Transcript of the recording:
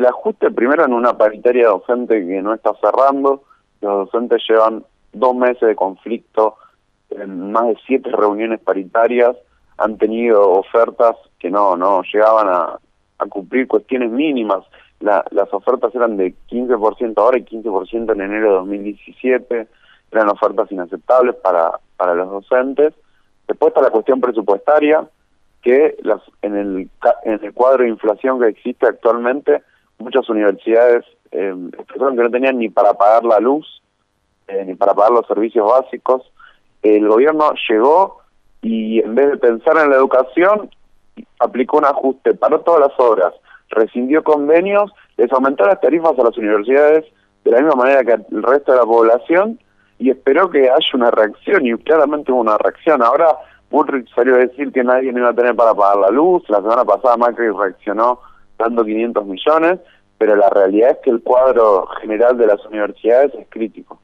el ajuste primero en una paritaria docente que no está cerrando, los docentes llevan dos meses de conflicto, en más de siete reuniones paritarias, han tenido ofertas que no, no llegaban a, cumplir cuestiones mínimas. La, las ofertas eran de 15% ahora y 15% en enero de 2017, eran ofertas inaceptables para, para los docentes. Después está la cuestión presupuestaria, que las, en, el, en el cuadro de inflación que existe actualmente, muchas universidades eh, que no tenían ni para pagar la luz, eh, ni para pagar los servicios básicos. El gobierno llegó y en vez de pensar en la educación, aplicó un ajuste, para todas las obras, rescindió convenios, les aumentó las tarifas a las universidades de la misma manera que al resto de la población y esperó que haya una reacción y claramente hubo una reacción. Ahora Bullrich salió a decir que nadie no iba a tener para pagar la luz, la semana pasada Macri reaccionó dando 500 millones, pero la realidad es que el cuadro general de las universidades es crítico.